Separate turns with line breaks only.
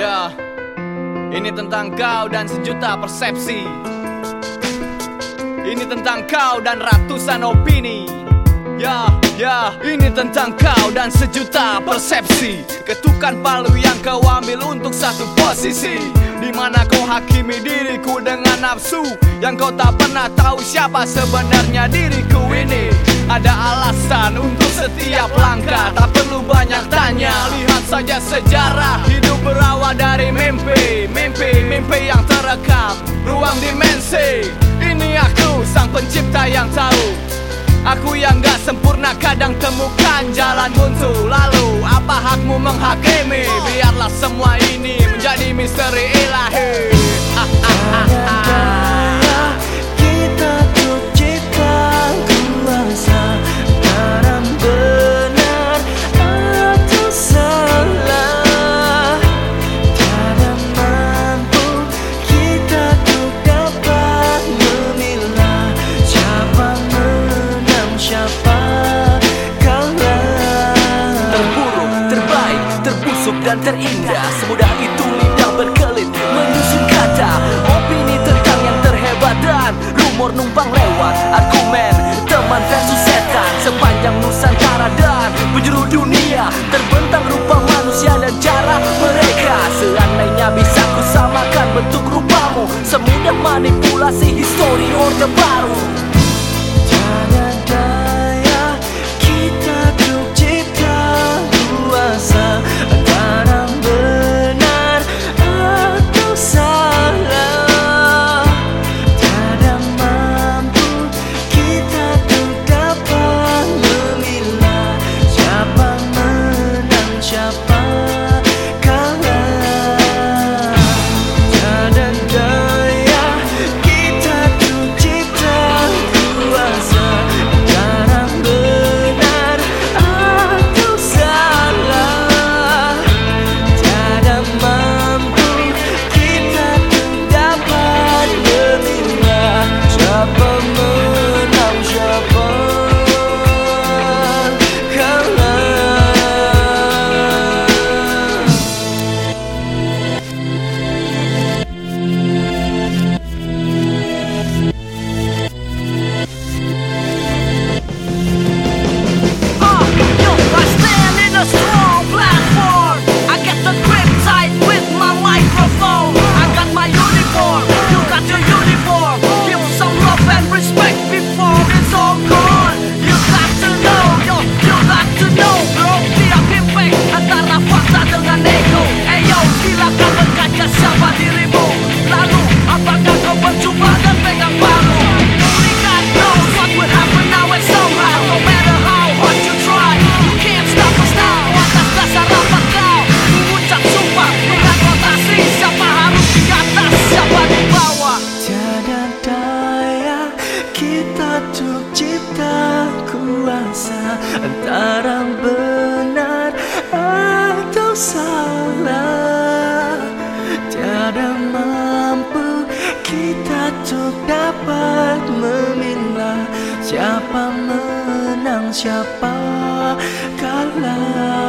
Ya, ini tentang kau dan sejuta persepsi. Ini tentang kau dan ratusan opini. Ya, ya, ini tentang kau dan sejuta persepsi. Ketukan palu yang kau ambil untuk satu posisi. Di mana kau hakimi diriku dengan nafsu Yang kau tak pernah tahu siapa sebenarnya diriku ini Ada alasan untuk setiap langkah Ruang dimensi Ini aku sang pencipta yang tahu. Aku yang gak sempurna kadang temukan jalan buntu. Lalu apa hakmu menghakimi? Biarlah semua ini menjadi misteri ilahi
dan terindah. Semudah itu lidah berkelit Menyusun kata. Opini tentang yang terhebat Dan rumor numpang lewat. Argumen teman versus setan. Sepanjang Nusantara dan penjuru dunia Terbentang rupa manusia dan cara mereka. Seandainya bisa kusamakan bentuk rupamu Semudah manipulasi histori orde baru antara benar atau salah. Tiada mampu kita untuk dapat memilah Siapa menang siapa kalah